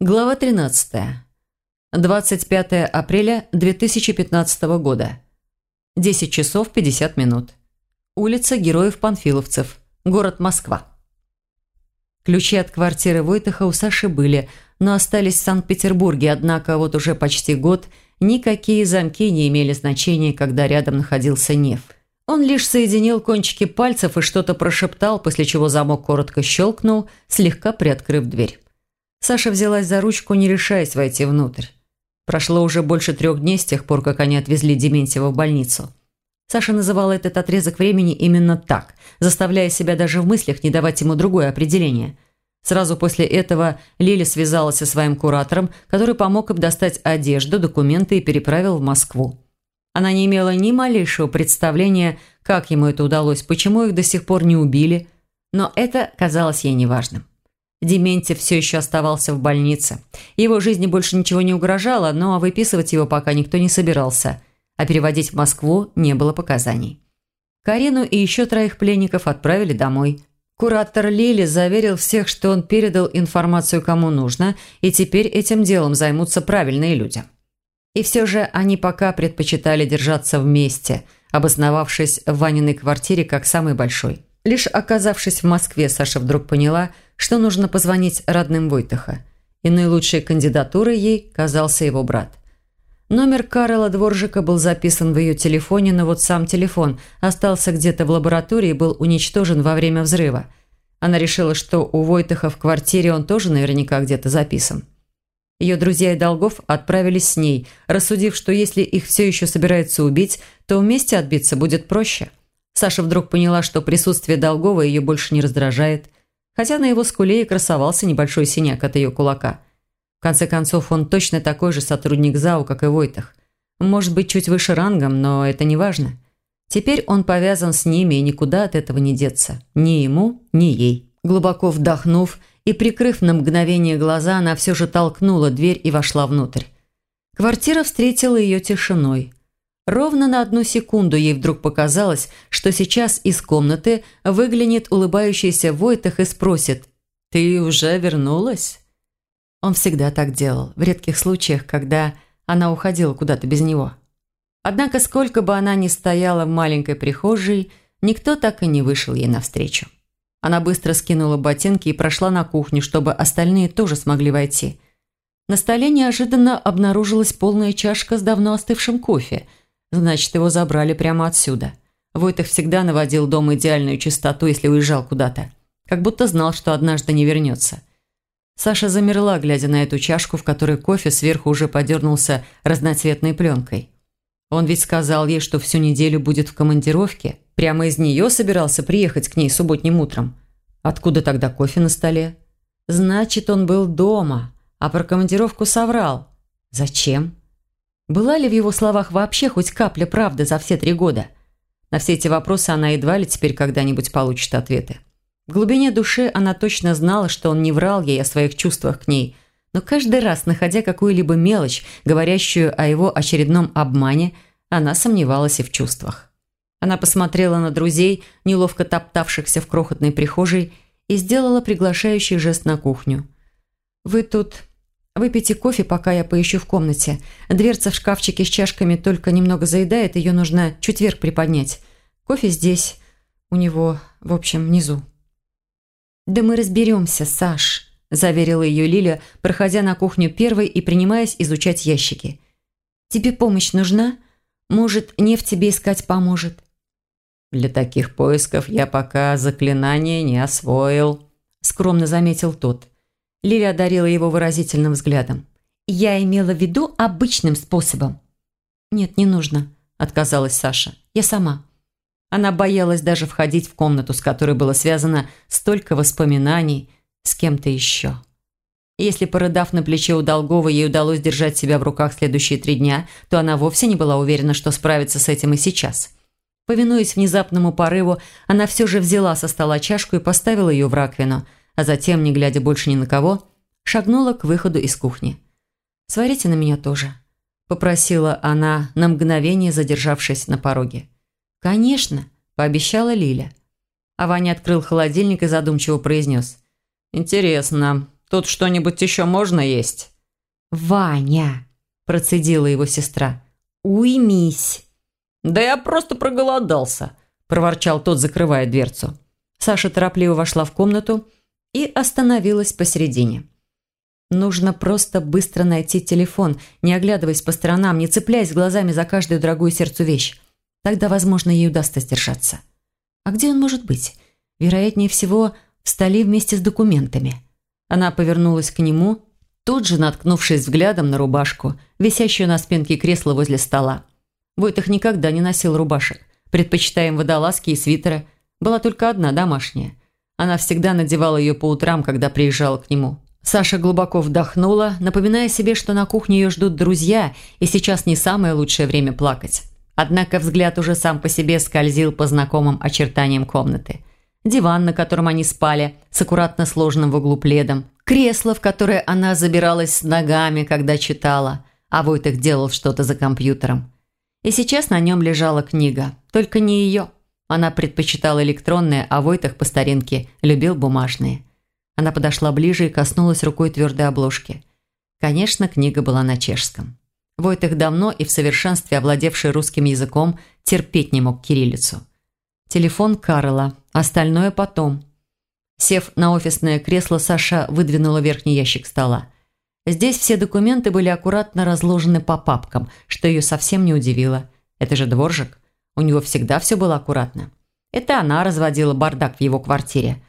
Глава 13. 25 апреля 2015 года. 10 часов 50 минут. Улица Героев-Панфиловцев. Город Москва. Ключи от квартиры Войтаха у Саши были, но остались в Санкт-Петербурге, однако вот уже почти год никакие замки не имели значения, когда рядом находился Нев. Он лишь соединил кончики пальцев и что-то прошептал, после чего замок коротко щелкнул, слегка приоткрыв дверь. Саша взялась за ручку, не решаясь войти внутрь. Прошло уже больше трех дней с тех пор, как они отвезли Дементьева в больницу. Саша называла этот отрезок времени именно так, заставляя себя даже в мыслях не давать ему другое определение. Сразу после этого Лиля связалась со своим куратором, который помог им достать одежду, документы и переправил в Москву. Она не имела ни малейшего представления, как ему это удалось, почему их до сих пор не убили, но это казалось ей неважным. Дементьев все еще оставался в больнице. Его жизни больше ничего не угрожало, но выписывать его пока никто не собирался, а переводить в Москву не было показаний. Карину и еще троих пленников отправили домой. Куратор Лили заверил всех, что он передал информацию кому нужно, и теперь этим делом займутся правильные люди. И все же они пока предпочитали держаться вместе, обосновавшись в Ваниной квартире как самый большой. Лишь оказавшись в Москве, Саша вдруг поняла, что нужно позвонить родным Войтаха. И наилучшей кандидатурой ей казался его брат. Номер Карла Дворжика был записан в ее телефоне, но вот сам телефон остался где-то в лаборатории и был уничтожен во время взрыва. Она решила, что у Войтаха в квартире он тоже наверняка где-то записан. Ее друзья и Долгов отправились с ней, рассудив, что если их все еще собираются убить, то вместе отбиться будет проще – Саша вдруг поняла, что присутствие Долгова ее больше не раздражает, хотя на его скуле и красовался небольшой синяк от ее кулака. В конце концов, он точно такой же сотрудник ЗАУ, как и Войтах. Может быть, чуть выше рангом, но это не важно. Теперь он повязан с ними, и никуда от этого не деться. Ни ему, ни ей. Глубоко вдохнув и прикрыв на мгновение глаза, она все же толкнула дверь и вошла внутрь. Квартира встретила ее тишиной. Ровно на одну секунду ей вдруг показалось, что сейчас из комнаты выглянет улыбающийся Войтах и спросит «Ты уже вернулась?» Он всегда так делал, в редких случаях, когда она уходила куда-то без него. Однако, сколько бы она ни стояла в маленькой прихожей, никто так и не вышел ей навстречу. Она быстро скинула ботинки и прошла на кухню, чтобы остальные тоже смогли войти. На столе неожиданно обнаружилась полная чашка с давно остывшим кофе – Значит, его забрали прямо отсюда. Войтах всегда наводил дома идеальную чистоту, если уезжал куда-то. Как будто знал, что однажды не вернется. Саша замерла, глядя на эту чашку, в которой кофе сверху уже подернулся разноцветной пленкой. Он ведь сказал ей, что всю неделю будет в командировке. Прямо из нее собирался приехать к ней субботним утром. Откуда тогда кофе на столе? Значит, он был дома, а про командировку соврал. Зачем? Была ли в его словах вообще хоть капля правды за все три года? На все эти вопросы она едва ли теперь когда-нибудь получит ответы. В глубине души она точно знала, что он не врал ей о своих чувствах к ней, но каждый раз, находя какую-либо мелочь, говорящую о его очередном обмане, она сомневалась и в чувствах. Она посмотрела на друзей, неловко топтавшихся в крохотной прихожей, и сделала приглашающий жест на кухню. «Вы тут Выпейте кофе, пока я поищу в комнате. Дверца в шкафчике с чашками только немного заедает, ее нужно чуть вверх приподнять. Кофе здесь, у него, в общем, внизу». «Да мы разберемся, Саш», – заверила ее Лиля, проходя на кухню первой и принимаясь изучать ящики. «Тебе помощь нужна? Может, нефть тебе искать поможет?» «Для таких поисков я пока заклинание не освоил», – скромно заметил тот – Лиля одарила его выразительным взглядом. «Я имела в виду обычным способом». «Нет, не нужно», – отказалась Саша. «Я сама». Она боялась даже входить в комнату, с которой было связано столько воспоминаний с кем-то еще. Если, порыдав на плече у Долгова, ей удалось держать себя в руках следующие три дня, то она вовсе не была уверена, что справится с этим и сейчас. Повинуясь внезапному порыву, она все же взяла со стола чашку и поставила ее в раковину – а затем, не глядя больше ни на кого, шагнула к выходу из кухни. «Сварите на меня тоже», – попросила она, на мгновение задержавшись на пороге. «Конечно», – пообещала Лиля. А Ваня открыл холодильник и задумчиво произнес. «Интересно, тут что-нибудь еще можно есть?» «Ваня!» – процедила его сестра. «Уймись!» «Да я просто проголодался!» – проворчал тот, закрывая дверцу. Саша торопливо вошла в комнату и остановилась посередине. Нужно просто быстро найти телефон, не оглядываясь по сторонам, не цепляясь глазами за каждую дорогую сердцу вещь. Тогда, возможно, ей удастся сдержаться. А где он может быть? Вероятнее всего, в столе вместе с документами. Она повернулась к нему, тут же наткнувшись взглядом на рубашку, висящую на спинке кресла возле стола. Войтах никогда не носил рубашек, предпочитая им водолазки и свитеры. Была только одна домашняя. Она всегда надевала ее по утрам, когда приезжала к нему. Саша глубоко вдохнула, напоминая себе, что на кухне ее ждут друзья, и сейчас не самое лучшее время плакать. Однако взгляд уже сам по себе скользил по знакомым очертаниям комнаты. Диван, на котором они спали, с аккуратно сложенным в углу пледом. Кресло, в которое она забиралась с ногами, когда читала, а Войтых делал что-то за компьютером. И сейчас на нем лежала книга, только не ее. Она предпочитала электронные, а Войтах по старинке любил бумажные. Она подошла ближе и коснулась рукой твердой обложки. Конечно, книга была на чешском. Войтых давно и в совершенстве овладевший русским языком терпеть не мог кириллицу. Телефон Карла, остальное потом. Сев на офисное кресло, Саша выдвинула верхний ящик стола. Здесь все документы были аккуратно разложены по папкам, что ее совсем не удивило. Это же дворжик. У него всегда все было аккуратно. Это она разводила бардак в его квартире.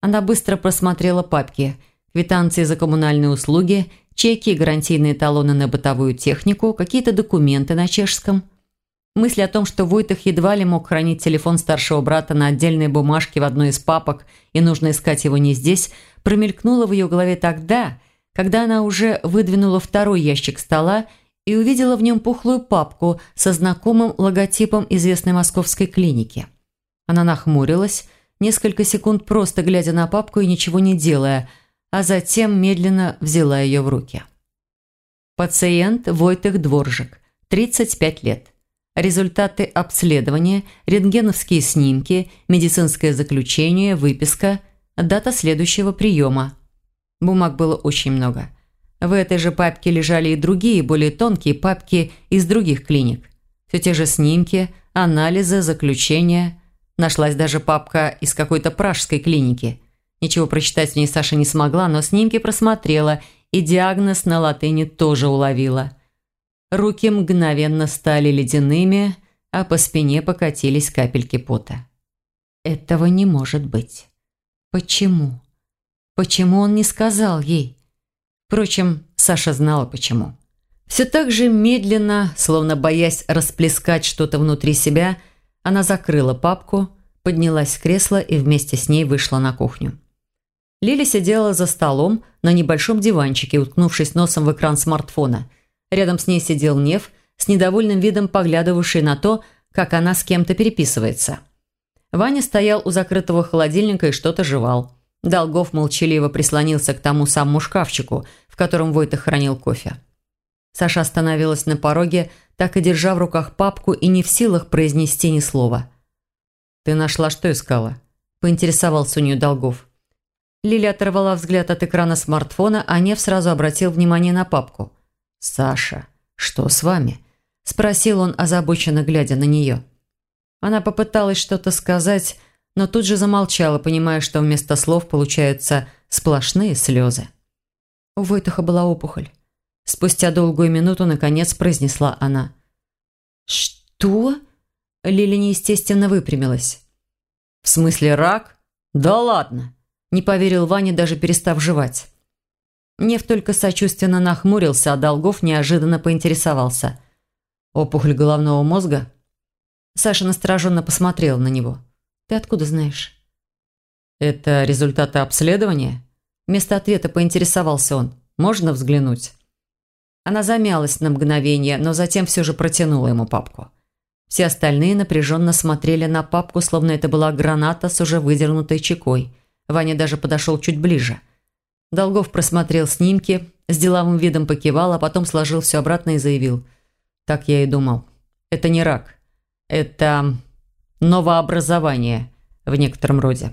Она быстро просмотрела папки, квитанции за коммунальные услуги, чеки и гарантийные талоны на бытовую технику, какие-то документы на чешском. Мысль о том, что Войтах едва ли мог хранить телефон старшего брата на отдельной бумажке в одной из папок и нужно искать его не здесь, промелькнула в ее голове тогда, когда она уже выдвинула второй ящик стола и увидела в нем пухлую папку со знакомым логотипом известной московской клиники. Она нахмурилась, несколько секунд просто глядя на папку и ничего не делая, а затем медленно взяла ее в руки. Пациент Войтых Дворжик, 35 лет. Результаты обследования, рентгеновские снимки, медицинское заключение, выписка, дата следующего приема. Бумаг было очень много. В этой же папке лежали и другие, более тонкие папки из других клиник. Все те же снимки, анализы, заключения – Нашлась даже папка из какой-то пражской клиники. Ничего прочитать в ней Саша не смогла, но снимки просмотрела и диагноз на латыни тоже уловила. Руки мгновенно стали ледяными, а по спине покатились капельки пота. Этого не может быть. Почему? Почему он не сказал ей? Впрочем, Саша знала почему. Все так же медленно, словно боясь расплескать что-то внутри себя, она закрыла папку, поднялась с кресла и вместе с ней вышла на кухню. Лили сидела за столом на небольшом диванчике, уткнувшись носом в экран смартфона. Рядом с ней сидел Нев, с недовольным видом поглядывавший на то, как она с кем-то переписывается. Ваня стоял у закрытого холодильника и что-то жевал. Долгов молчаливо прислонился к тому самому шкафчику, в котором Войтах хранил кофе. Саша остановилась на пороге, так и держа в руках папку и не в силах произнести ни слова. «Ты нашла, что искала?» – поинтересовался у нее Долгов. Лиля оторвала взгляд от экрана смартфона, а Нев сразу обратил внимание на папку. «Саша, что с вами?» – спросил он, озабоченно глядя на нее. Она попыталась что-то сказать, но тут же замолчала, понимая, что вместо слов получаются сплошные слезы. У Войтаха была опухоль. Спустя долгую минуту, наконец, произнесла она. «Что?» Лили неестественно выпрямилась. «В смысле рак? Да ладно!» Не поверил Ваня, даже перестав жевать. Нев только сочувственно нахмурился, а Долгов неожиданно поинтересовался. «Опухоль головного мозга?» Саша настороженно посмотрел на него. «Ты откуда знаешь?» «Это результаты обследования?» Вместо ответа поинтересовался он. «Можно взглянуть?» Она замялась на мгновение, но затем все же протянула ему папку. Все остальные напряженно смотрели на папку, словно это была граната с уже выдернутой чекой. Ваня даже подошел чуть ближе. Долгов просмотрел снимки, с деловым видом покивал, а потом сложил все обратно и заявил. «Так я и думал. Это не рак. Это новообразование в некотором роде.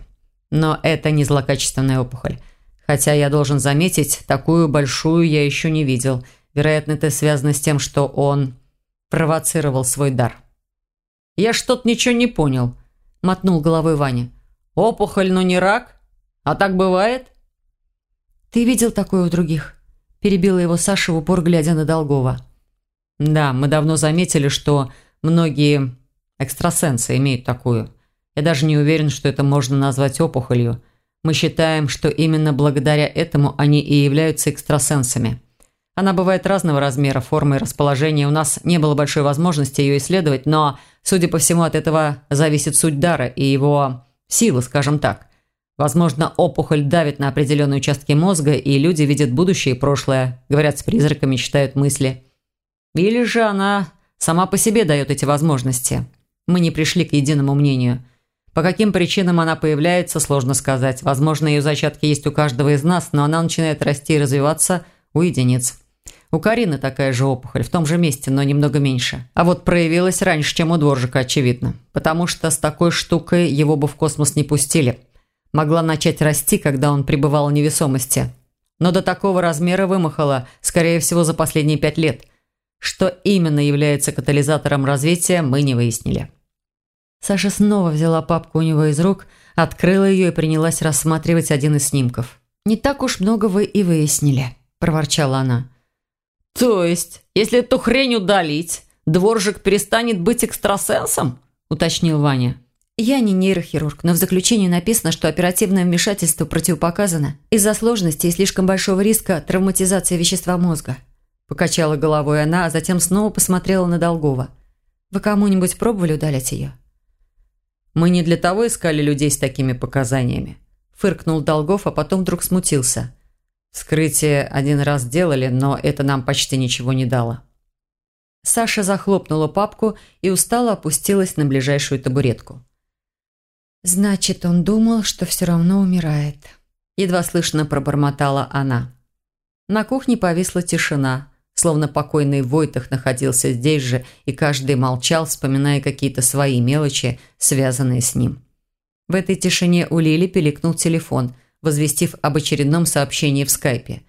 Но это не злокачественная опухоль. Хотя я должен заметить, такую большую я еще не видел. Вероятно, это связано с тем, что он провоцировал свой дар. «Я что-то ничего не понял», – мотнул головой Ваня. «Опухоль, но не рак? А так бывает?» «Ты видел такое у других?» – перебила его Саша в упор, глядя на Долгова. «Да, мы давно заметили, что многие экстрасенсы имеют такую. Я даже не уверен, что это можно назвать опухолью. Мы считаем, что именно благодаря этому они и являются экстрасенсами. Она бывает разного размера, формы и расположения. У нас не было большой возможности ее исследовать, но, судя по всему, от этого зависит суть дара и его силы, скажем так. Возможно, опухоль давит на определенные участки мозга, и люди видят будущее и прошлое, говорят с призраками, читают мысли. Или же она сама по себе дает эти возможности. Мы не пришли к единому мнению – по каким причинам она появляется, сложно сказать. Возможно, ее зачатки есть у каждого из нас, но она начинает расти и развиваться у единиц. У Карины такая же опухоль, в том же месте, но немного меньше. А вот проявилась раньше, чем у Дворжика, очевидно. Потому что с такой штукой его бы в космос не пустили. Могла начать расти, когда он пребывал в невесомости. Но до такого размера вымахала, скорее всего, за последние пять лет. Что именно является катализатором развития, мы не выяснили. Саша снова взяла папку у него из рук, открыла ее и принялась рассматривать один из снимков. «Не так уж много вы и выяснили», – проворчала она. «То есть, если эту хрень удалить, дворжик перестанет быть экстрасенсом?» – уточнил Ваня. «Я не нейрохирург, но в заключении написано, что оперативное вмешательство противопоказано из-за сложности и слишком большого риска травматизации вещества мозга». Покачала головой она, а затем снова посмотрела на Долгова. «Вы кому-нибудь пробовали удалять ее?» Мы не для того искали людей с такими показаниями. Фыркнул Долгов, а потом вдруг смутился. Вскрытие один раз делали, но это нам почти ничего не дало. Саша захлопнула папку и устало опустилась на ближайшую табуретку. «Значит, он думал, что все равно умирает», – едва слышно пробормотала она. На кухне повисла тишина словно покойный Войтах находился здесь же, и каждый молчал, вспоминая какие-то свои мелочи, связанные с ним. В этой тишине у Лили пиликнул телефон, возвестив об очередном сообщении в скайпе.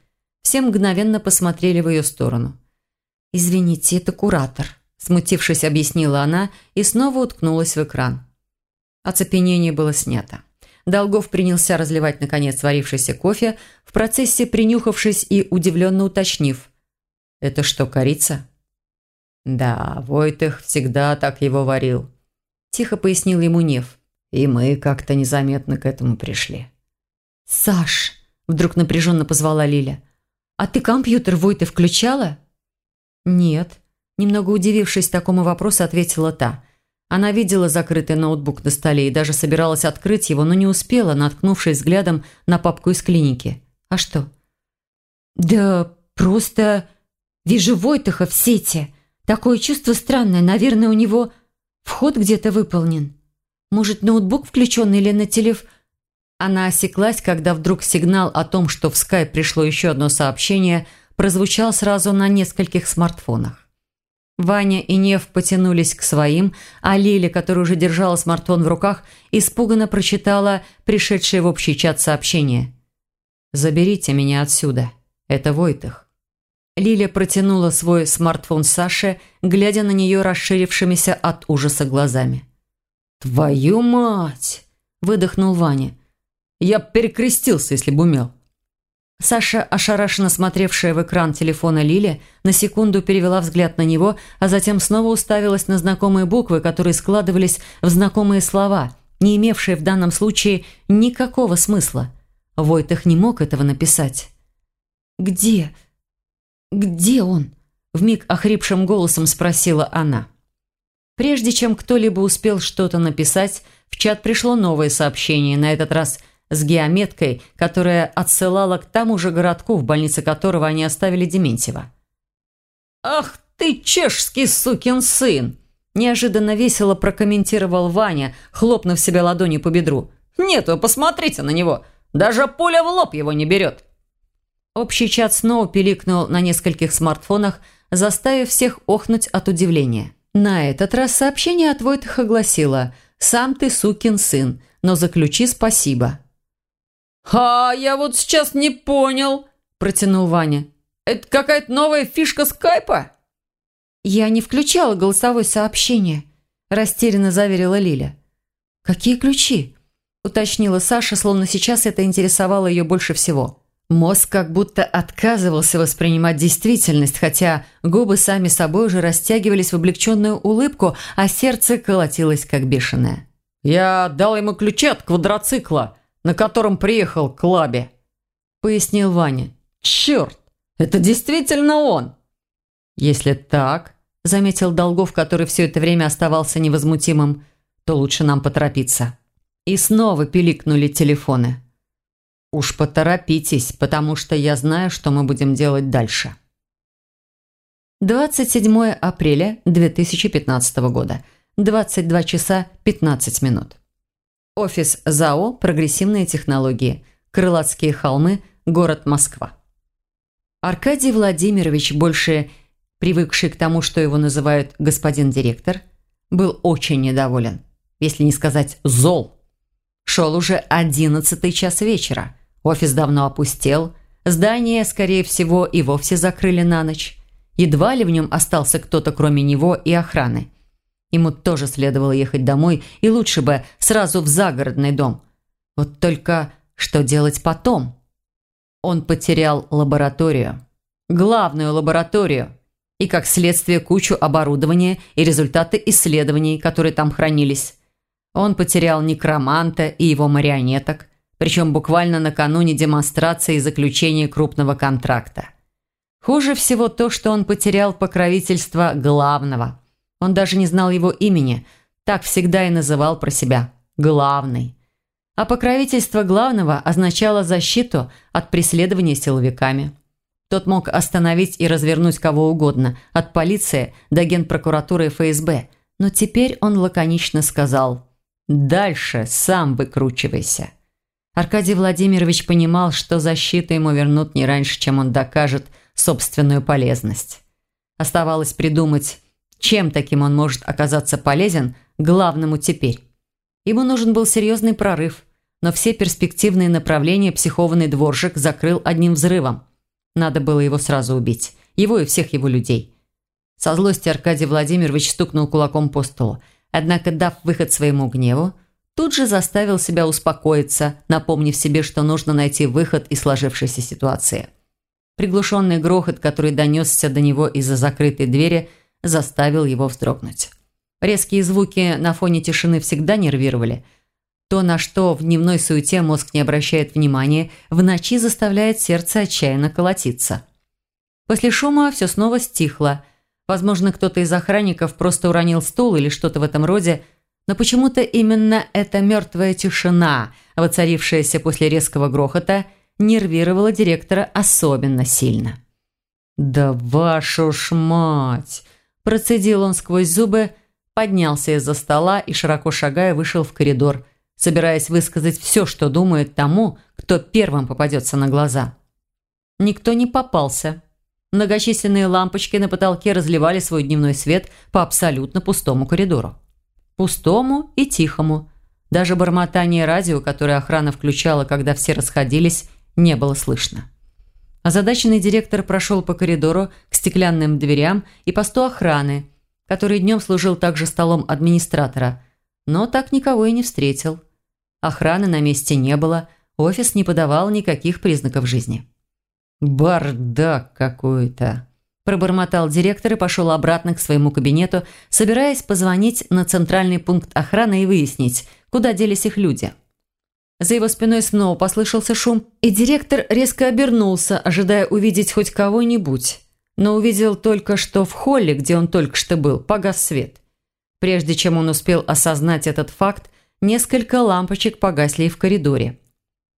Все мгновенно посмотрели в ее сторону. «Извините, это куратор», – смутившись, объяснила она и снова уткнулась в экран. Оцепенение было снято. Долгов принялся разливать, наконец, сварившийся кофе, в процессе принюхавшись и удивленно уточнив – «Это что, корица?» «Да, Войтых всегда так его варил», – тихо пояснил ему Нев. «И мы как-то незаметно к этому пришли». «Саш!» – вдруг напряженно позвала Лиля. «А ты компьютер Войты включала?» «Нет», – немного удивившись такому вопросу, ответила та. Она видела закрытый ноутбук на столе и даже собиралась открыть его, но не успела, наткнувшись взглядом на папку из клиники. «А что?» «Да просто...» Вижу Войтаха в сети. Такое чувство странное. Наверное, у него вход где-то выполнен. Может, ноутбук включен или на телеф... Она осеклась, когда вдруг сигнал о том, что в Skype пришло еще одно сообщение, прозвучал сразу на нескольких смартфонах. Ваня и Нев потянулись к своим, а Лиля, которая уже держала смартфон в руках, испуганно прочитала пришедшее в общий чат сообщение. «Заберите меня отсюда. Это Войтых». Лиля протянула свой смартфон Саше, глядя на нее расширившимися от ужаса глазами. «Твою мать!» – выдохнул Ваня. «Я перекрестился, если бы умел». Саша, ошарашенно смотревшая в экран телефона Лили, на секунду перевела взгляд на него, а затем снова уставилась на знакомые буквы, которые складывались в знакомые слова, не имевшие в данном случае никакого смысла. Войтых не мог этого написать. «Где? «Где он?» – вмиг охрипшим голосом спросила она. Прежде чем кто-либо успел что-то написать, в чат пришло новое сообщение, на этот раз с геометкой, которая отсылала к тому же городку, в больнице которого они оставили Дементьева. «Ах ты, чешский сукин сын!» Неожиданно весело прокомментировал Ваня, хлопнув себя ладонью по бедру. «Нет, вы посмотрите на него! Даже пуля в лоб его не берет!» Общий чат снова пиликнул на нескольких смартфонах, заставив всех охнуть от удивления. На этот раз сообщение от Войтаха гласило «Сам ты сукин сын, но заключи спасибо». «А я вот сейчас не понял», – протянул Ваня. «Это какая-то новая фишка скайпа?» «Я не включала голосовое сообщение», – растерянно заверила Лиля. «Какие ключи?» – уточнила Саша, словно сейчас это интересовало ее больше всего. Мозг как будто отказывался воспринимать действительность, хотя губы сами собой уже растягивались в облегченную улыбку, а сердце колотилось как бешеное. «Я дал ему ключи от квадроцикла, на котором приехал к лабе», – пояснил Ваня. «Черт, это действительно он!» «Если так», – заметил Долгов, который все это время оставался невозмутимым, – «то лучше нам поторопиться». И снова пиликнули телефоны. «Уж поторопитесь, потому что я знаю, что мы будем делать дальше». 27 апреля 2015 года. 22 часа 15 минут. Офис ЗАО «Прогрессивные технологии». Крылатские холмы, город Москва. Аркадий Владимирович, больше привыкший к тому, что его называют «господин директор», был очень недоволен, если не сказать «зол». Шел уже одиннадцатый час вечера – Офис давно опустел, здание, скорее всего, и вовсе закрыли на ночь. Едва ли в нем остался кто-то, кроме него и охраны. Ему тоже следовало ехать домой, и лучше бы сразу в загородный дом. Вот только что делать потом? Он потерял лабораторию. Главную лабораторию. И, как следствие, кучу оборудования и результаты исследований, которые там хранились. Он потерял некроманта и его марионеток, причем буквально накануне демонстрации и заключения крупного контракта. Хуже всего то, что он потерял покровительство главного. Он даже не знал его имени, так всегда и называл про себя «главный». А покровительство главного означало защиту от преследования силовиками. Тот мог остановить и развернуть кого угодно, от полиции до генпрокуратуры и ФСБ. Но теперь он лаконично сказал «Дальше сам выкручивайся». Аркадий Владимирович понимал, что защиту ему вернут не раньше, чем он докажет собственную полезность. Оставалось придумать, чем таким он может оказаться полезен главному теперь. Ему нужен был серьезный прорыв, но все перспективные направления психованный дворжик закрыл одним взрывом. Надо было его сразу убить. Его и всех его людей. Со злости Аркадий Владимирович стукнул кулаком по столу. Однако, дав выход своему гневу, Тут же заставил себя успокоиться, напомнив себе, что нужно найти выход из сложившейся ситуации. Приглушенный грохот, который донесся до него из-за закрытой двери, заставил его вздрогнуть. Резкие звуки на фоне тишины всегда нервировали. То, на что в дневной суете мозг не обращает внимания, в ночи заставляет сердце отчаянно колотиться. После шума все снова стихло. Возможно, кто-то из охранников просто уронил стул или что-то в этом роде, но почему-то именно эта мертвая тишина, воцарившаяся после резкого грохота, нервировала директора особенно сильно. «Да вашу ж мать!» Процедил он сквозь зубы, поднялся из-за стола и, широко шагая, вышел в коридор, собираясь высказать все, что думает тому, кто первым попадется на глаза. Никто не попался. Многочисленные лампочки на потолке разливали свой дневной свет по абсолютно пустому коридору. Пустому и тихому. Даже бормотание радио, которое охрана включала, когда все расходились, не было слышно. Озадаченный директор прошел по коридору к стеклянным дверям и посту охраны, который днем служил также столом администратора, но так никого и не встретил. Охраны на месте не было, офис не подавал никаких признаков жизни. «Бардак какой-то!» Пробормотал директор и пошел обратно к своему кабинету, собираясь позвонить на центральный пункт охраны и выяснить, куда делись их люди. За его спиной снова послышался шум, и директор резко обернулся, ожидая увидеть хоть кого-нибудь. Но увидел только, что в холле, где он только что был, погас свет. Прежде чем он успел осознать этот факт, несколько лампочек погасли и в коридоре.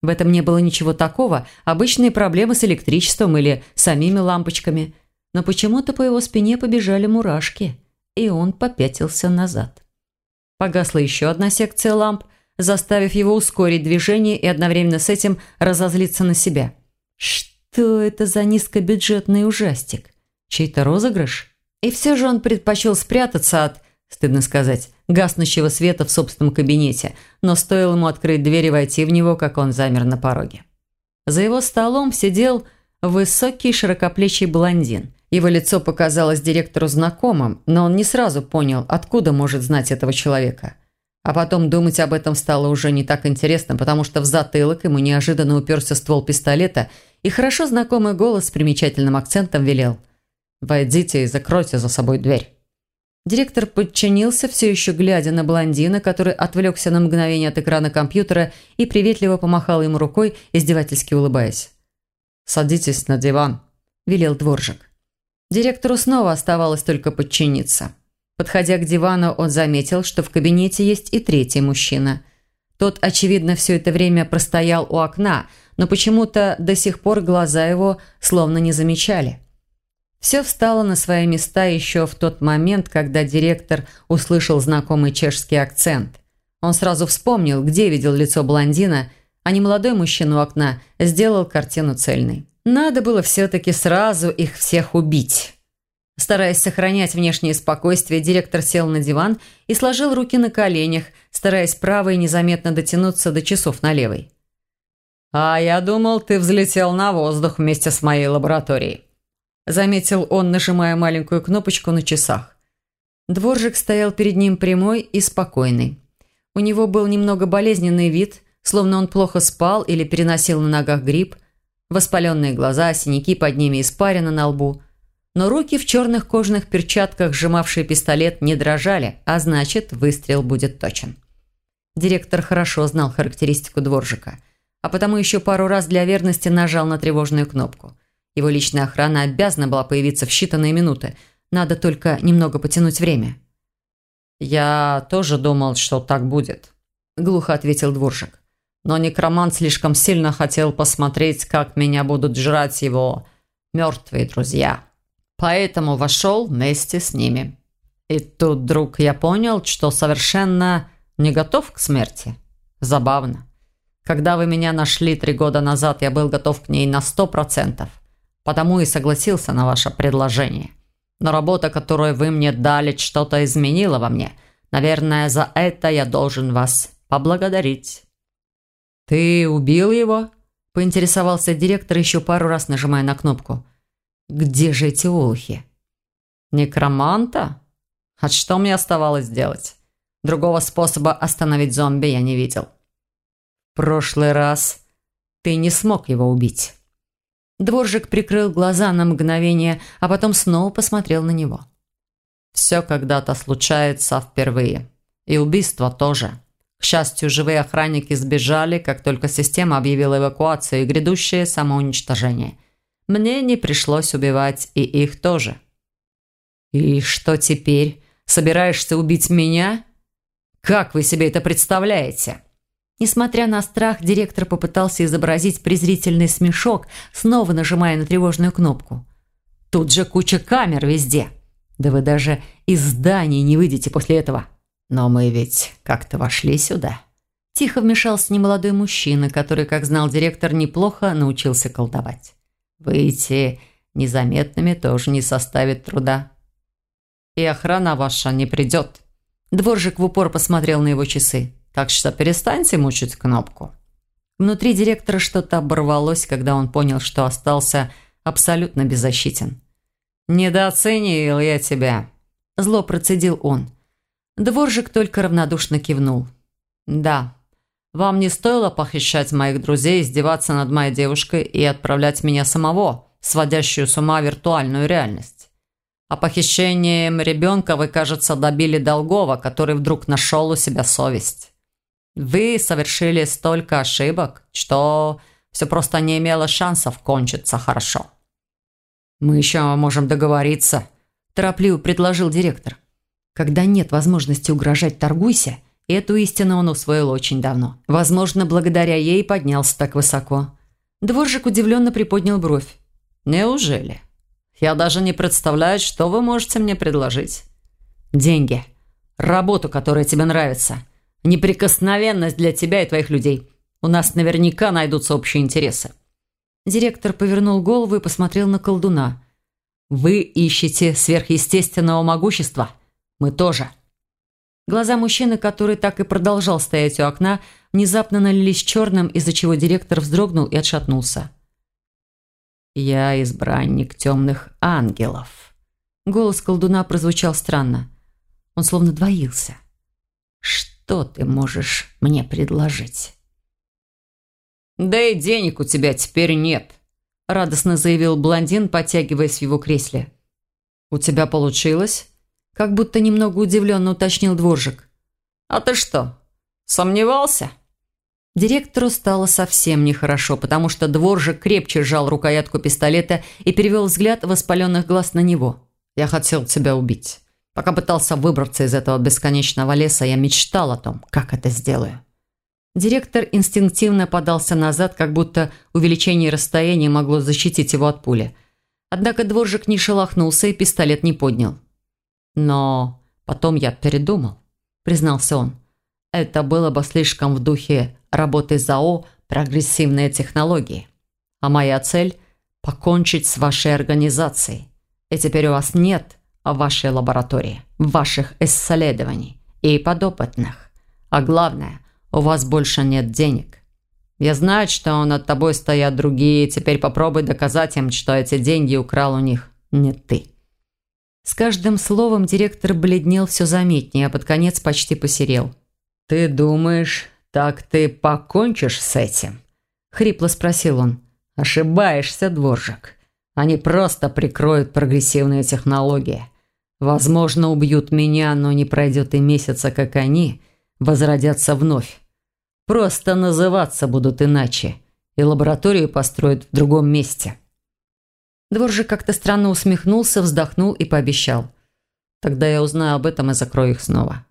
В этом не было ничего такого, обычные проблемы с электричеством или самими лампочками – но почему-то по его спине побежали мурашки, и он попятился назад. Погасла еще одна секция ламп, заставив его ускорить движение и одновременно с этим разозлиться на себя. Что это за низкобюджетный ужастик? Чей-то розыгрыш? И все же он предпочел спрятаться от, стыдно сказать, гаснущего света в собственном кабинете, но стоило ему открыть дверь и войти в него, как он замер на пороге. За его столом сидел высокий широкоплечий блондин. Его лицо показалось директору знакомым, но он не сразу понял, откуда может знать этого человека. А потом думать об этом стало уже не так интересно, потому что в затылок ему неожиданно уперся ствол пистолета, и хорошо знакомый голос с примечательным акцентом велел «Войдите и закройте за собой дверь». Директор подчинился, все еще глядя на блондина, который отвлекся на мгновение от экрана компьютера и приветливо помахал ему рукой, издевательски улыбаясь. «Садитесь на диван», – велел дворжик. Директору снова оставалось только подчиниться. Подходя к дивану, он заметил, что в кабинете есть и третий мужчина. Тот, очевидно, все это время простоял у окна, но почему-то до сих пор глаза его словно не замечали. Все встало на свои места еще в тот момент, когда директор услышал знакомый чешский акцент. Он сразу вспомнил, где видел лицо блондина, а не молодой мужчина у окна сделал картину цельной. Надо было все-таки сразу их всех убить. Стараясь сохранять внешнее спокойствие, директор сел на диван и сложил руки на коленях, стараясь правой незаметно дотянуться до часов на левой. «А я думал, ты взлетел на воздух вместе с моей лабораторией», заметил он, нажимая маленькую кнопочку на часах. Дворжик стоял перед ним прямой и спокойный. У него был немного болезненный вид, словно он плохо спал или переносил на ногах грипп, воспаленные глаза, синяки под ними, испарина на лбу. Но руки в черных кожаных перчатках, сжимавшие пистолет, не дрожали, а значит, выстрел будет точен. Директор хорошо знал характеристику дворжика, а потому еще пару раз для верности нажал на тревожную кнопку – его личная охрана обязана была появиться в считанные минуты. Надо только немного потянуть время. «Я тоже думал, что так будет», – глухо ответил дворжик. «Но некромант слишком сильно хотел посмотреть, как меня будут жрать его мертвые друзья. Поэтому вошел вместе с ними. И тут вдруг я понял, что совершенно не готов к смерти. Забавно. Когда вы меня нашли три года назад, я был готов к ней на сто процентов потому и согласился на ваше предложение. Но работа, которую вы мне дали, что-то изменила во мне. Наверное, за это я должен вас поблагодарить». «Ты убил его?» – поинтересовался директор, еще пару раз нажимая на кнопку. «Где же эти олухи?» «Некроманта? А что мне оставалось делать? Другого способа остановить зомби я не видел». «В прошлый раз ты не смог его убить». Дворжик прикрыл глаза на мгновение, а потом снова посмотрел на него. «Все когда-то случается впервые. И убийство тоже. К счастью, живые охранники сбежали, как только система объявила эвакуацию и грядущее самоуничтожение. Мне не пришлось убивать и их тоже». «И что теперь? Собираешься убить меня? Как вы себе это представляете?» Несмотря на страх, директор попытался изобразить презрительный смешок, снова нажимая на тревожную кнопку. «Тут же куча камер везде. Да вы даже из здания не выйдете после этого. Но мы ведь как-то вошли сюда». Тихо вмешался немолодой мужчина, который, как знал директор, неплохо научился колдовать. «Выйти незаметными тоже не составит труда. И охрана ваша не придет». Дворжик в упор посмотрел на его часы. Так что перестаньте мучить кнопку». Внутри директора что-то оборвалось, когда он понял, что остался абсолютно беззащитен. «Недооценил я тебя», – зло процедил он. Дворжик только равнодушно кивнул. «Да, вам не стоило похищать моих друзей, издеваться над моей девушкой и отправлять меня самого, сводящую с ума виртуальную реальность. А похищением ребенка вы, кажется, добили Долгова, который вдруг нашел у себя совесть». Вы совершили столько ошибок, что все просто не имело шансов кончиться хорошо. Мы еще можем договориться, торопливо предложил директор. Когда нет возможности угрожать, торгуйся. Эту истину он усвоил очень давно. Возможно, благодаря ей поднялся так высоко. Дворжик удивленно приподнял бровь. «Неужели? Я даже не представляю, что вы можете мне предложить. Деньги. Работу, которая тебе нравится неприкосновенность для тебя и твоих людей. У нас наверняка найдутся общие интересы». Директор повернул голову и посмотрел на колдуна. «Вы ищете сверхъестественного могущества. Мы тоже. Глаза мужчины, который так и продолжал стоять у окна, внезапно налились черным, из-за чего директор вздрогнул и отшатнулся. «Я избранник темных ангелов». Голос колдуна прозвучал странно. Он словно двоился. «Что ты можешь мне предложить?» «Да и денег у тебя теперь нет», – радостно заявил блондин, подтягиваясь в его кресле. «У тебя получилось?» Как будто немного удивленно уточнил дворжик. «А ты что, сомневался?» Директору стало совсем нехорошо, потому что дворжик крепче сжал рукоятку пистолета и перевел взгляд воспаленных глаз на него. «Я хотел тебя убить. Пока пытался выбраться из этого бесконечного леса, я мечтал о том, как это сделаю». Директор инстинктивно подался назад, как будто увеличение расстояния могло защитить его от пули. Однако дворжик не шелохнулся и пистолет не поднял. «Но потом я передумал», – признался он. «Это было бы слишком в духе работы ЗАО «Прогрессивные технологии». А моя цель – покончить с вашей организацией. И теперь у вас нет вашей лаборатории, ваших исследований и подопытных. А главное, у вас больше нет денег. Я знаю, что над тобой стоят другие, теперь попробуй доказать им, что эти деньги украл у них не ты». С каждым словом директор бледнел все заметнее, а под конец почти посерел. «Ты думаешь, так ты покончишь с этим?» – хрипло спросил он. «Ошибаешься, дворжик. Они просто прикроют прогрессивные технологии. Возможно, убьют меня, но не пройдет и месяца, как они возродятся вновь. Просто называться будут иначе, и лабораторию построят в другом месте». Дворжик как-то странно усмехнулся, вздохнул и пообещал. «Тогда я узнаю об этом и закрою их снова».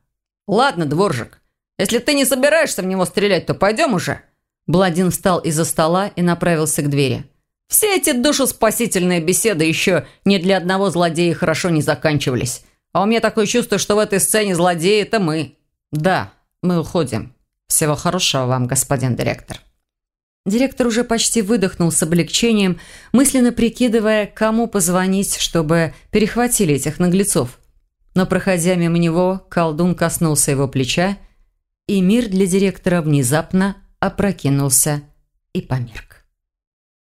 «Ладно, Дворжик, если ты не собираешься в него стрелять, то пойдем уже». Бладин встал из-за стола и направился к двери. «Все эти душеспасительные беседы еще ни для одного злодея хорошо не заканчивались. А у меня такое чувство, что в этой сцене злодеи – это мы». «Да, мы уходим. Всего хорошего вам, господин директор». Директор уже почти выдохнул с облегчением, мысленно прикидывая, кому позвонить, чтобы перехватили этих наглецов. Но, проходя мимо него, колдун коснулся его плеча, и мир для директора внезапно опрокинулся и померк.